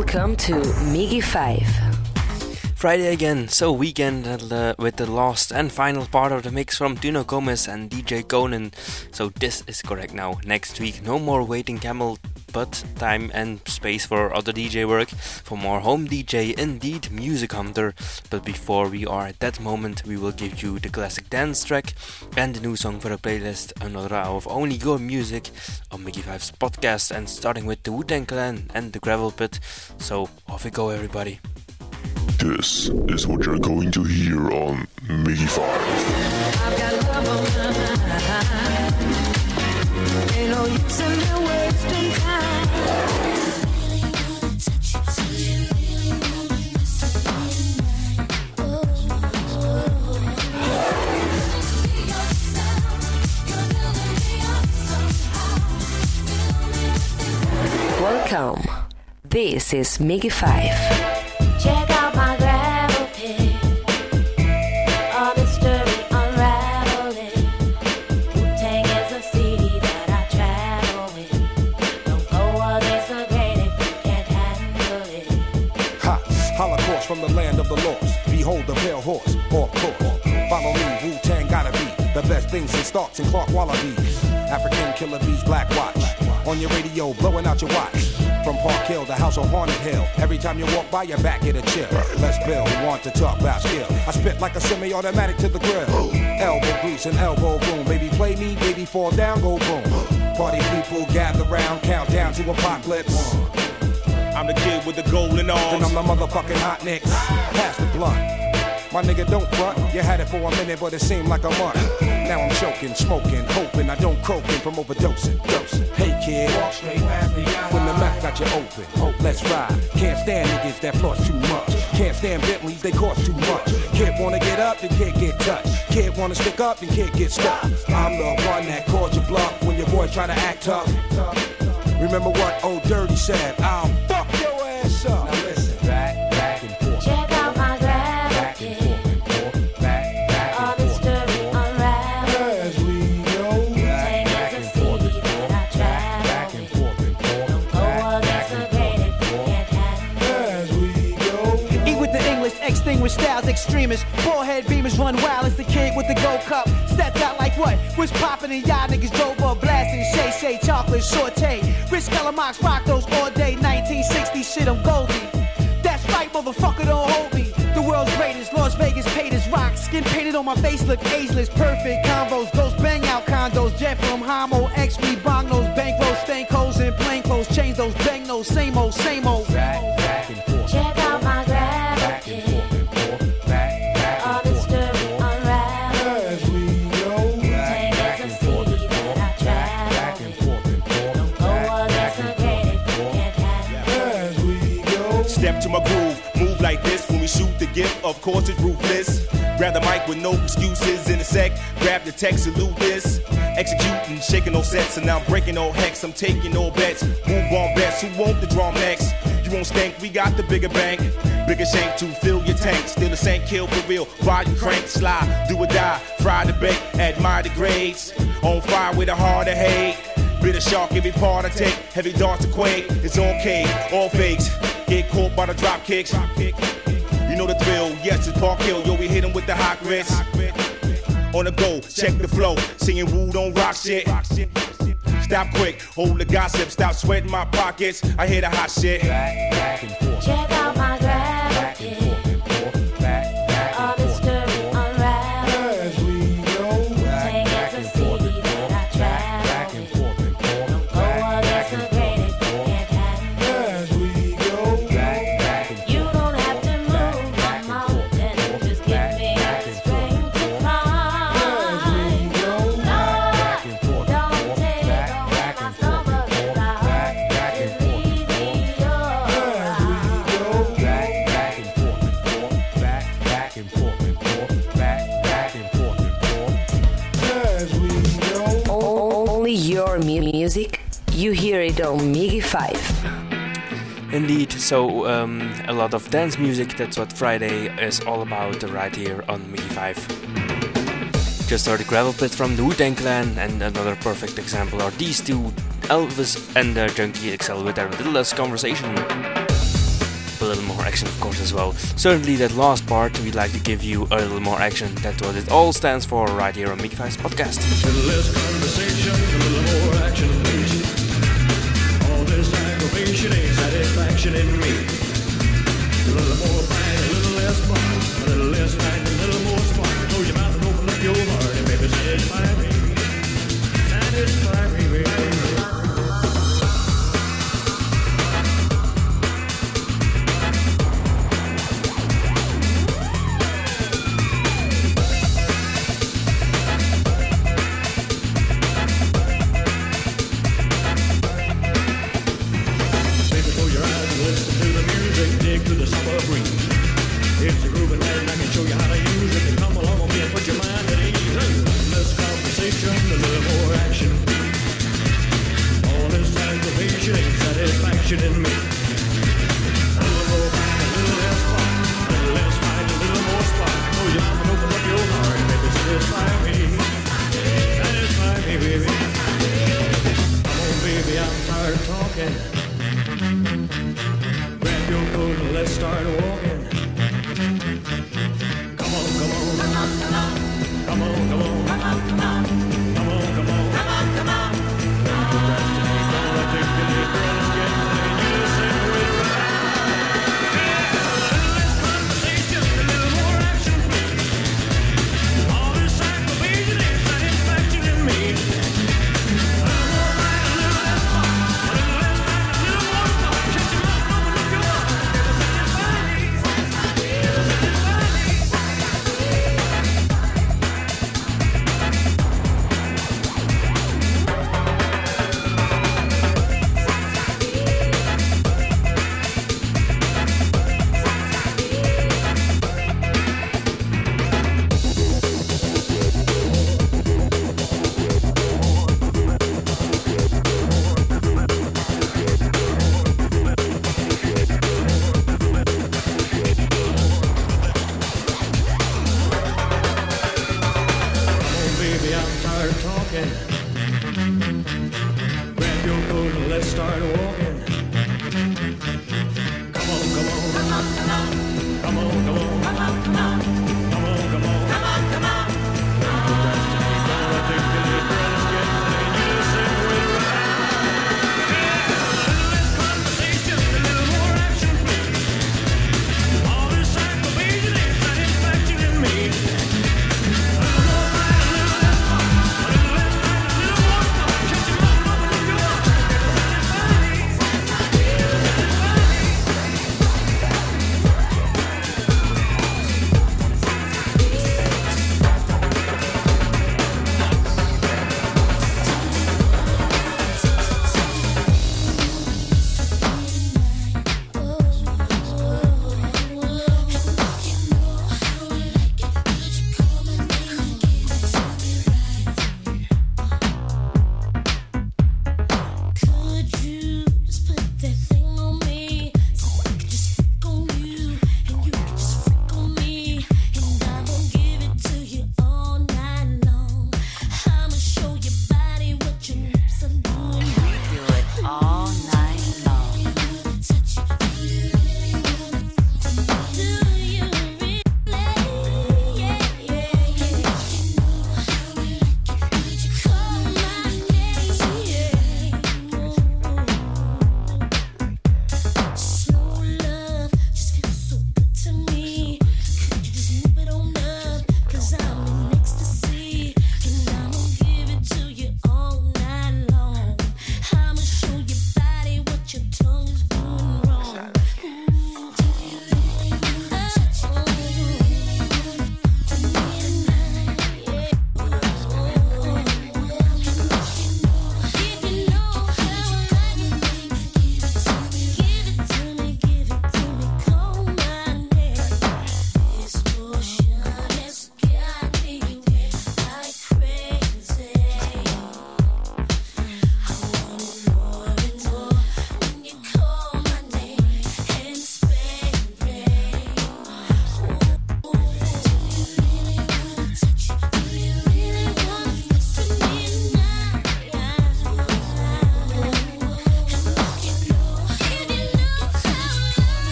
Welcome to Miggy 5. Friday again, so weekend uh, with the last and final part of the mix from Duno Gomez and DJ Conan. So this is correct now. Next week, no more waiting camel but time and space for other DJ work, for more home DJ, indeed Music Hunter. But before we are at that moment, we will give you the classic dance track and the new song for the playlist, another hour of only your music on Miggy 5's podcast, and starting with the Wu Tang Clan and the Gravel Pit. So off we go, everybody. This is what you're going to hear on Miggy 5. Ain't no use in Welcome. This is Miggy 5. from the land of the lost. Behold the pale horse, off course. Follow me, Wu Tang gotta be the best things in stocks and Clark Wallabees. African killer bees, black watch. On your radio, blowing out your watch. From Park Hill, the house on Haunted Hill. Every time you walk by, your back get a chill. Let's build, want to talk about skill. I spit like a semi-automatic to the grill. Elbow grease and elbow boom. Baby, play me, baby, fall down, go boom. Party people gather round, count down to apocalypse. I'm the kid with the golden arms. And I'm the motherfucking hot nicks. Pass the blunt. My nigga, don't front. You had it for a minute, but it seemed like a month. Now I'm choking, smoking, hoping I don't croaking from overdosing. Dosing. Hey kid, when the mouth got you open, oh, let's ride. Can't stand niggas that floss too much. Can't stand Bentleys, they cost too much. Kid wanna get up, then can't get touched. Kid wanna stick up, then can't get stuck. I'm the one that calls you bluff when your boy's try to act tough. Remember what old Dirty said? I'll fuck your ass up. Extremists. Forehead beamers run wild as the kid with the gold cup. Stepped out like what? Was popping and y'all niggas drove up blasting. Shay Shay, chocolate, saute. Rich Calamox, rock those all day. 1960 shit, I'm Goldie. That's right, motherfucker, don't hold me. The world's greatest, Las Vegas paid as rock. Skin painted on my face, look ageless. Perfect combos, those bang out condos. Jet from Homo, X, we bong those bankrolls, stank holes, and plain clothes. Change those bang those, same old, same old. Of course, it's ruthless. Grab the mic with no excuses in a sec. Grab the text, salute this. Executing, shaking no sets, and now I'm breaking no hex. I'm taking no bets. Move on bets. Who want the drum next? You won't stink, we got the bigger bank. Bigger shank to fill your tank. Still the same kill for real. Volume crank, slide, do or die. Fry the bake, admire the grades. On fire with a heart of hate. Bitter shark, every part I take. Heavy darts to quake. It's okay, all fakes. Get caught by the drop kicks. You know the drill. Yes, it's Park Hill. Yo, we hit 'em with the hot grits. On the go, check the flow. Singing woo, don't rock shit. Stop quick, hold the gossip. Stop sweating my pockets. I hear the hot shit. Back, back and forth. music, you hear it on Miggy 5. Indeed, so um, a lot of dance music, that's what Friday is all about right here on Miggy 5. Just heard Gravel Pit from the Wu-Tang Clan and another perfect example are these two, Elvis and the Junkie XL with their little less conversation a little more action, of course, as well. Certainly, that last part, we'd like to give you a little more action. That's what it all stands for right here on Miggy Five's podcast. reflection in me. A little more bright, a little less bright, a little less bright, a little more spark. Close your mouth and open up your heart, and baby, say my ring. Satisfied.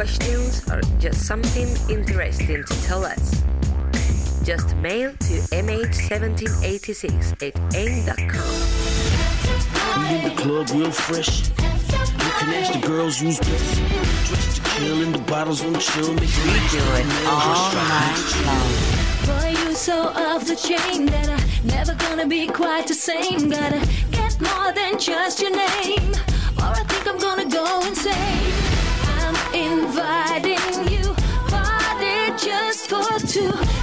Questions or just something interesting to tell us? Just mail to mh1786 at aim.com. We in the club real fresh. You can ask the girls who's best. Dressed to kill and the bottles on chill. Make We do it all night long. Boy, you so off the chain that I never gonna be quite the same. Gotta get more than just your name, or I think I'm gonna go insane. Inviting you, party just for two.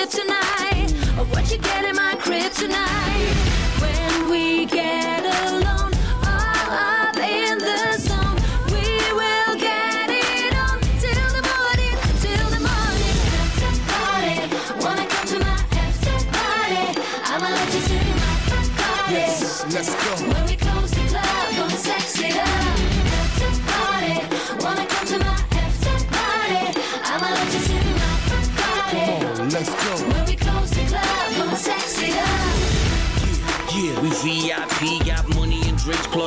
Tip tonight. Of what you get in my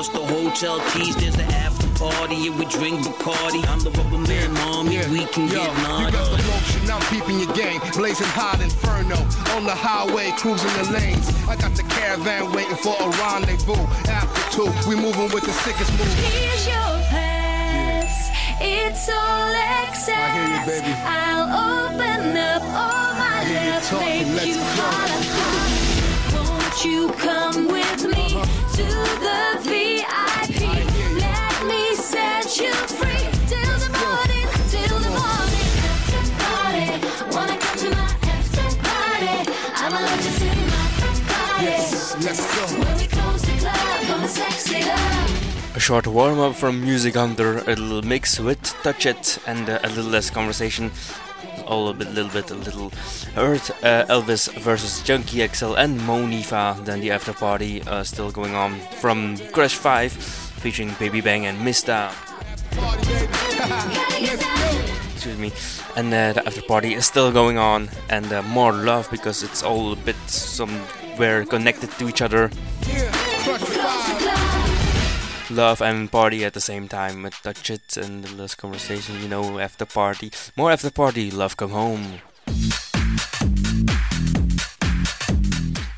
and the hotel keys. There's an after party and we drink Bacardi. I'm the rubber man, mommy. We can Yo, get you naughty. got the motion, I'm peeping your game. Blazing hot inferno on the highway, cruising the lanes. I got the caravan waiting for a rendezvous. After two, we moving with the sickest move. Here's your pass. It's all access. I hear you, baby. I'll open up all my I hear you love, talking, make let's you go. Holler. Won't you come with me to the VIP? Let me set you free till the morning, till the morning. After party, wanna come to my after party? I'ma let you see my party. Yes, let's go. When we close the club, gonna sex it up. A short warm up from Music Hunter, a little mix with Touch It, and a little less conversation. All a bit, little bit, a little Earth, uh, Elvis versus Junkie XL and Monifah. Then the after party uh, still going on from Crash 5, featuring Baby Bang and Mista. Excuse me. And uh, the after party is still going on, and uh, more love because it's all a bit somewhere connected to each other. Love and party at the same time. with Touch it and the less conversation, you know, after party. More after party, love come home.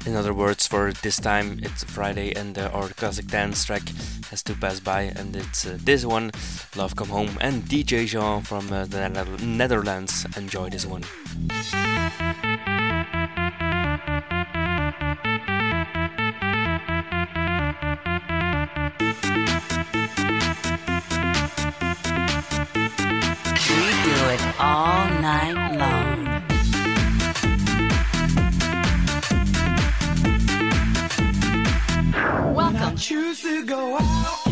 In other words, for this time, it's Friday and uh, our classic dance track has to pass by, and it's uh, this one, Love Come Home, and DJ Jean from uh, the Netherlands. Enjoy this one. All night long. Welcome. choose to go out.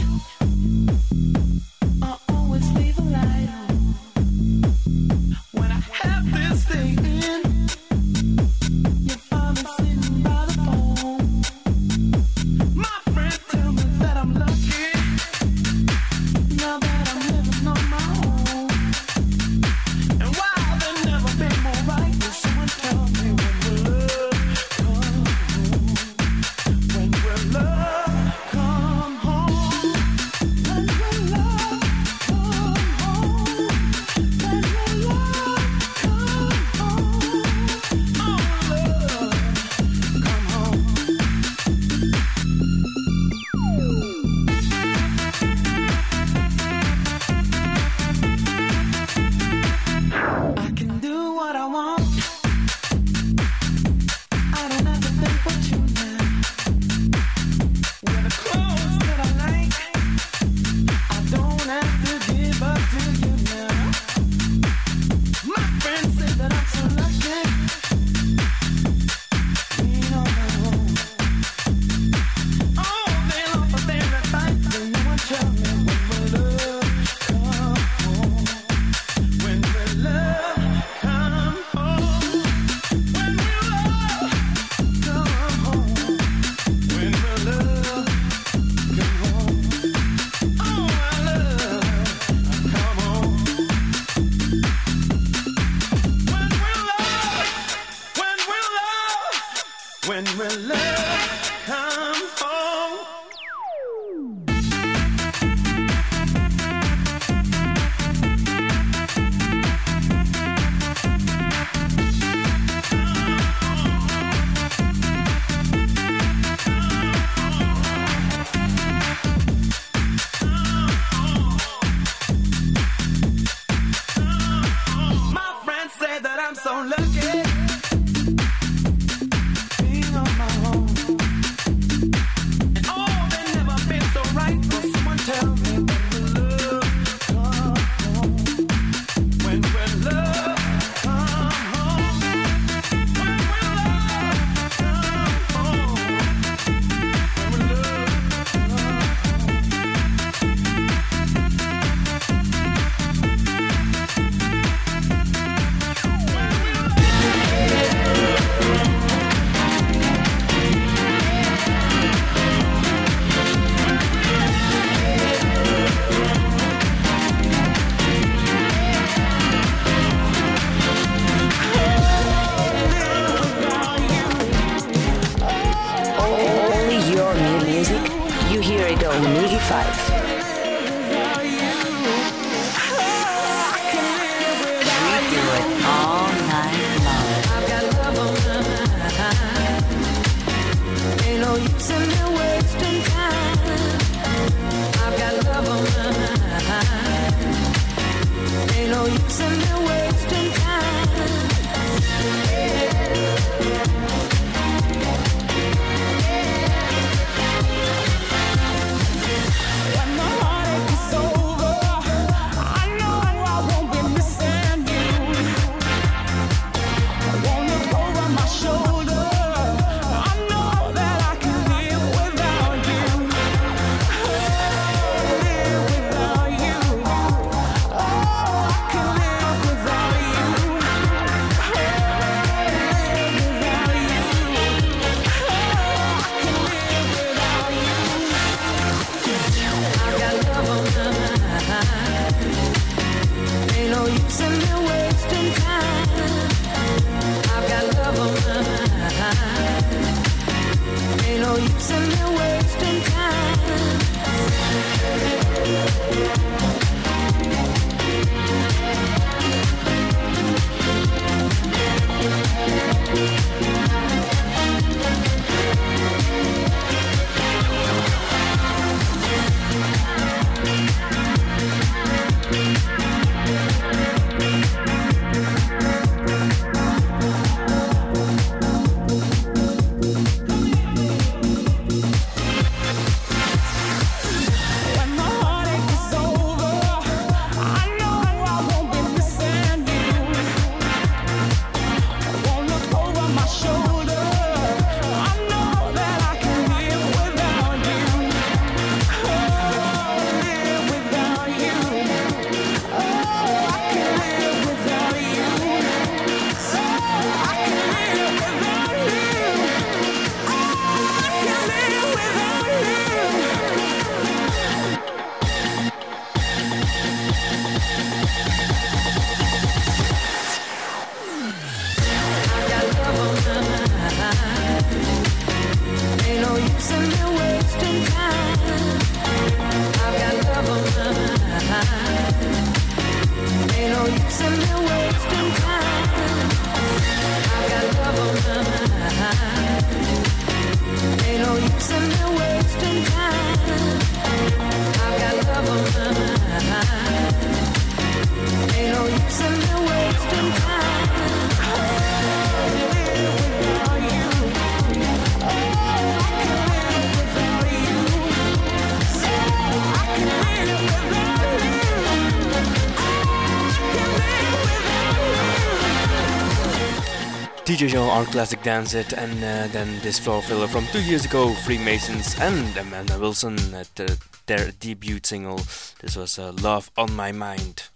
our classic dance it, and uh, then this floor filler from two years ago, Freemasons and Amanda Wilson at uh, their debut single. This was uh, Love on My Mind.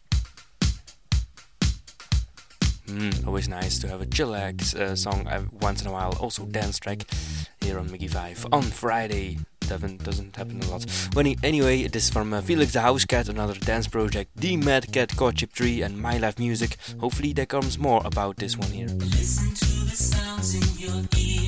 Mm, always nice to have a chillax uh, song uh, once in a while, also dance track here on Miggy 5 on Friday. Doesn't, doesn't happen a lot. When anyway, it is from uh, Felix da Housecat, another dance project, Thee Madkatt Courtship Tree, and My Life Music. Hopefully, there comes more about this one here sounds in your ear.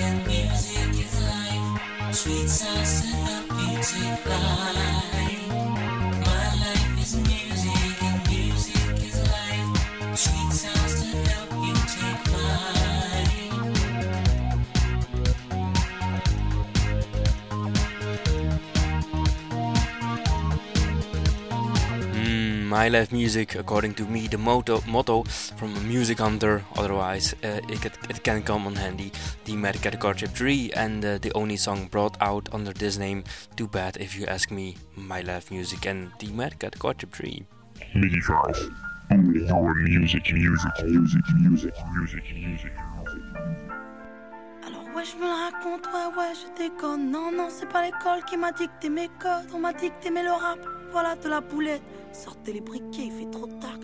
And music is life. Sweet sounds to help you My life music, according to me, the motto, motto from a music hunter. Otherwise, uh, it, it, it can come on handy. The America the Chip 3 and uh, the only song brought out under this name. Too bad if you ask me. My love music and the America the Chip 3. Mickey Files. Only your music, music, music, music, music, music. Alors ouais, je me la raconte, ouais, ouais, je déconne. Non, non, c'est pas l'école qui m'a dicté mes codes. On m'a dit que t'aimais le rap, voilà de la boulette. Sortez les briquets, il fait trop tard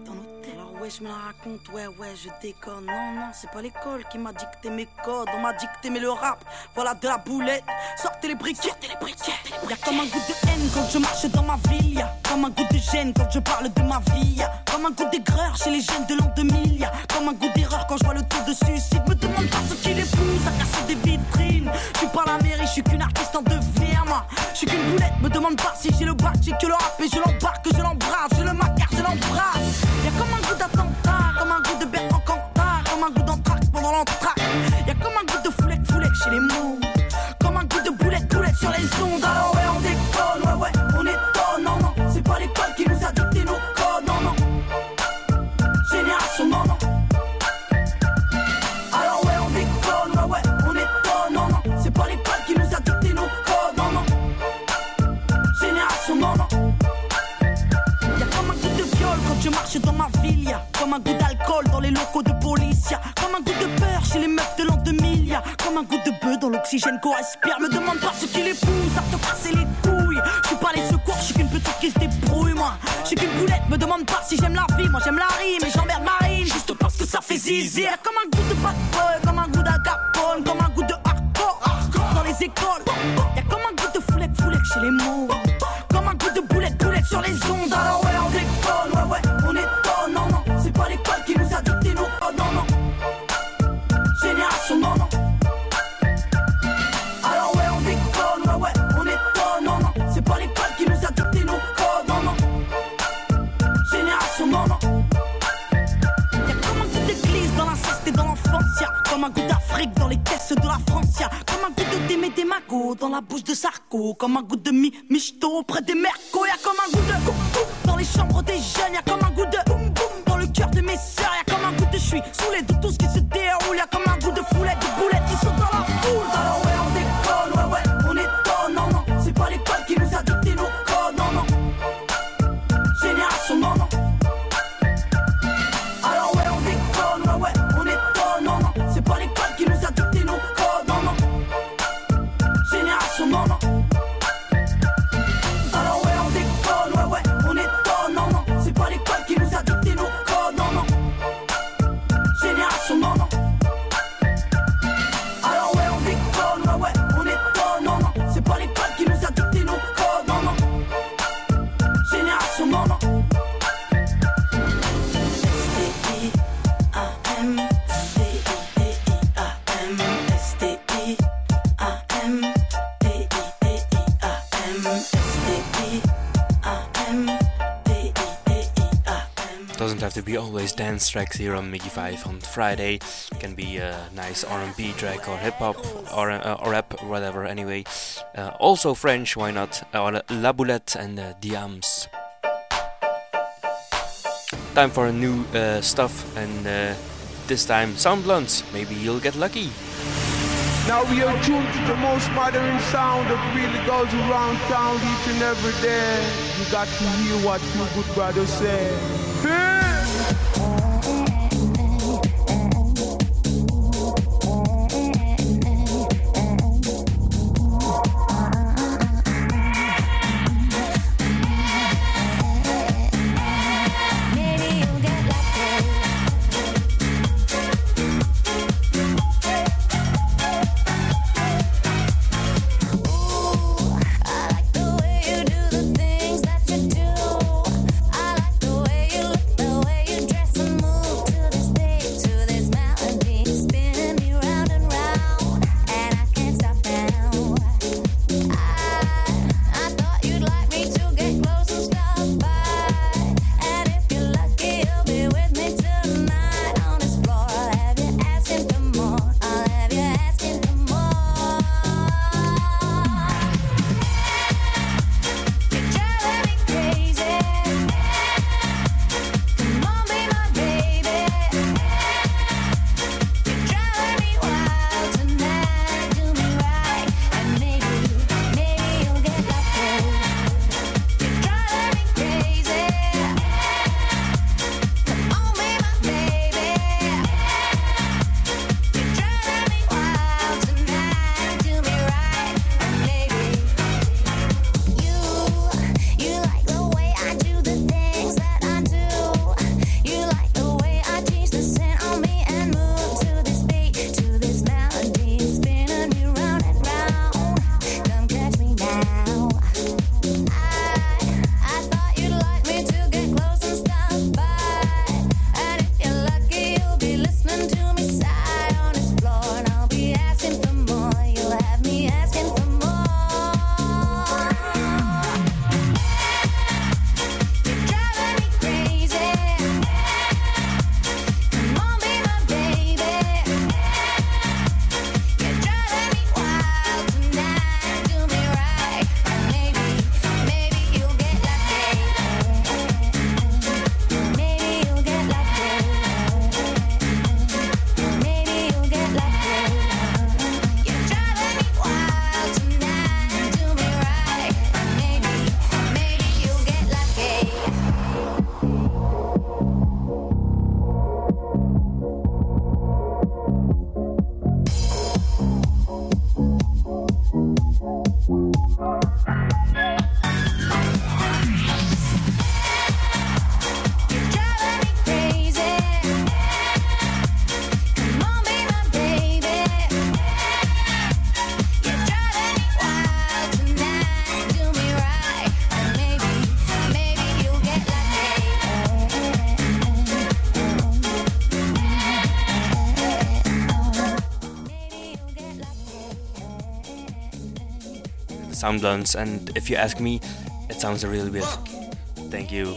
ouais, je me la raconte, ouais, ouais, je déconne. Non, non, c'est pas l'école qui m'a dicté mes codes. On m'a dit que t'aimais le rap, voilà de la boulette. Sortez les briquets, sortez les briquets. Y'a comme un goût de haine quand je marche dans ma ville. Y'a comme un goût de gêne quand je parle de ma vie. Y'a comme un goût d'aigreur chez les jeunes de l'an 2000. Y'a comme un goût d'erreur quand je vois le taux de suicide. Me demande pas ce qui les pousse à casser des vitrines. Je suis pas la mairie, je suis qu'une artiste en devenir, moi. Je suis qu'une boulette, me demande pas si j'ai le bac, j'ai que le rap et je l'embarque, je l'embrasse, je le macar, je l'embrasse. Y'a comme un goût comme un goût de Bertrand Cantat, comme un goût d'entraque pendant l'entraque. Y'a comme un goût de foulec, foulec chez les mots. Comme un goût de boulette, boulette sur les ondes. Alors Comme un goût de peur chez les meufs de l'an 2000. Y'a comme un goût de bœuf dans l'oxygène qu'on respire. Me demande pas ce qui les pousse à te casser les couilles. Je suis pas les secours, je suis qu'une petite qui se débrouille, moi. Je suis qu'une boulette, me demande pas si j'aime la vie. Moi j'aime la rime et j'emmerde Marine. Juste parce que ça fait zizi. Y'a comme un goût de bad boy, comme un goût d'agapone, comme un goût de hardcore. Dans les écoles, y'a comme un goût de foulec, foulec chez les mots. Comme un goût de boulette, boulette sur les ondes. De la France, y'a comme un goût de Démé des magots dans la bouche de Sarko, comme un goût de mi michto près des mercos, y'a comme un goût de coum, coum dans les chambres des jeunes, y'a comme un goût de boum boum dans le cœur de mes sœurs, y'a comme un goût de je suis sous les de tout ce qui se Have to be always dance tracks here on Miggy Five on Friday. It Can be a nice R&B track or hip hop or, uh, rap, whatever. Anyway, uh, also French, why not? Or La Boulette and uh, Diam's. Time for a new uh, stuff, and uh, this time Sound Blunts. Maybe you'll get lucky. Now we are tuned to the most modern sound that really goes around town each and every day. You got to hear what your good brother say. Sound Blunts, and if you ask me, it sounds really weird. Thank you.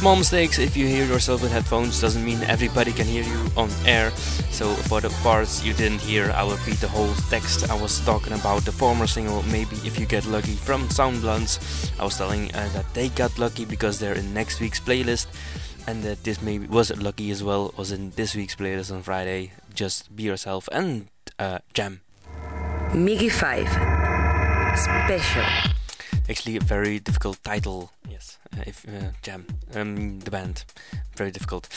Small mistakes if you hear yourself with headphones doesn't mean everybody can hear you on air. So for the parts you didn't hear, I will repeat the whole text. I was talking about the former single Maybe If You Get Lucky from Soundblunts. I was telling uh, that they got lucky because they're in next week's playlist and that this maybe was lucky as well was in this week's playlist on Friday. Just be yourself and uh, jam. Miggy 5 Special. Actually, a very difficult title. Yes, uh, if uh, Jam, um, the band, very difficult.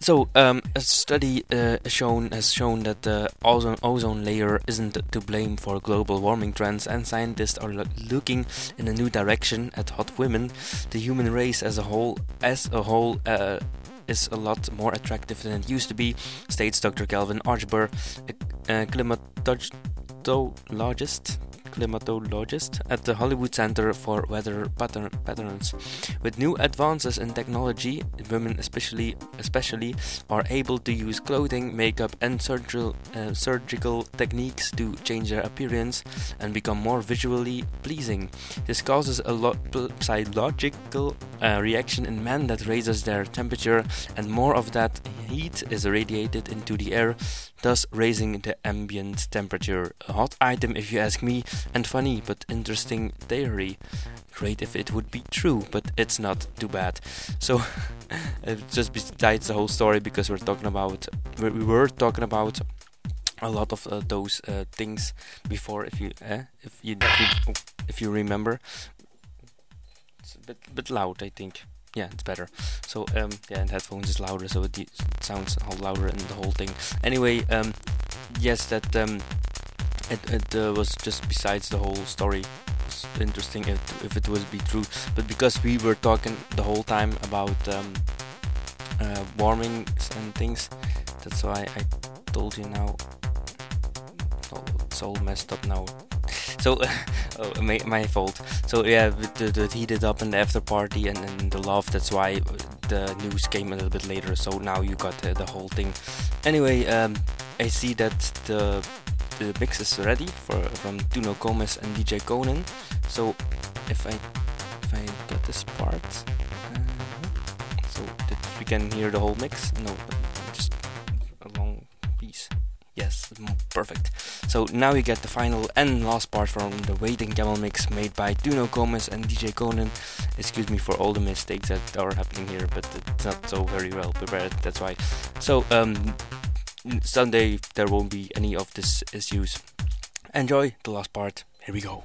So, um, a study uh, shown has shown that the ozone ozone layer isn't to blame for global warming trends, and scientists are lo- looking in a new direction at hot women. The human race as a whole, as a whole. Uh, is a lot more attractive than it used to be, states Dr. Calvin Archber, a, a climatologist climatologist at the Hollywood Center for Weather Pattern Patterns. With new advances in technology, women especially especially are able to use clothing, makeup, and surgical uh, surgical techniques to change their appearance and become more visually pleasing. This causes a lot psychological uh, reaction in men that raises their temperature, and more of that heat is radiated into the air, thus raising the ambient temperature. A hot item, if you ask me, and funny but interesting theory. Great if it would be true, but it's not too bad. So, uh, just besides the whole story, because we're talking about, we we were talking about a lot of uh, those uh, things before. If you, eh, if you, if you remember, it's a bit, bit loud, I think. Yeah, it's better. So um, yeah, and headphones is louder, so it, sounds a whole louder in the whole thing. Anyway, um, yes, that um, it, it uh, was just besides the whole story. It's interesting if, if it was be true, but because we were talking the whole time about um, uh, warming and things, that's why I told you now. It's all messed up now. So, oh, my, my fault. So yeah, the, the heated up in the after party and, and the love. That's why the news came a little bit later. So now you got the, the whole thing. Anyway, um, I see that the the mix is ready for from Tuno Gomez and DJ Conan. So if I if I get this part, uh, so that we can hear the whole mix. No, Yes, perfect. So now you get the final and last part from the Waiting Camel mix made by Duno Gomez and DJ Conan. Excuse me for all the mistakes that are happening here, but it's not so very well prepared. That's why. So um, Sunday there won't be any of this issues. Enjoy the last part. Here we go.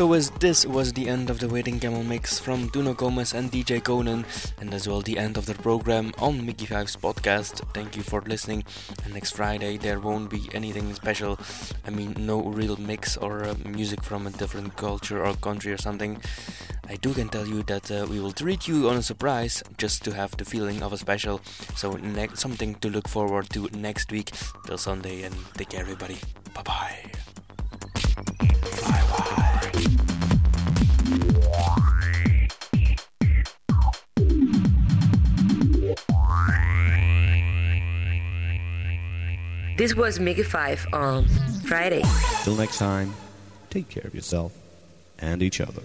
So as this was the end of the Waiting Camel mix from Duno Gomez and DJ Conan, and as well the end of the program on Miggy Five's podcast. Thank you for listening. And next Friday there won't be anything special. I mean, no real mix or uh, music from a different culture or country or something. I do can tell you that uh, we will treat you on a surprise just to have the feeling of a special. So ne- something to look forward to next week till Sunday. And take care, everybody. This was Miggy 5 on Friday. Till next time, take care of yourself and each other.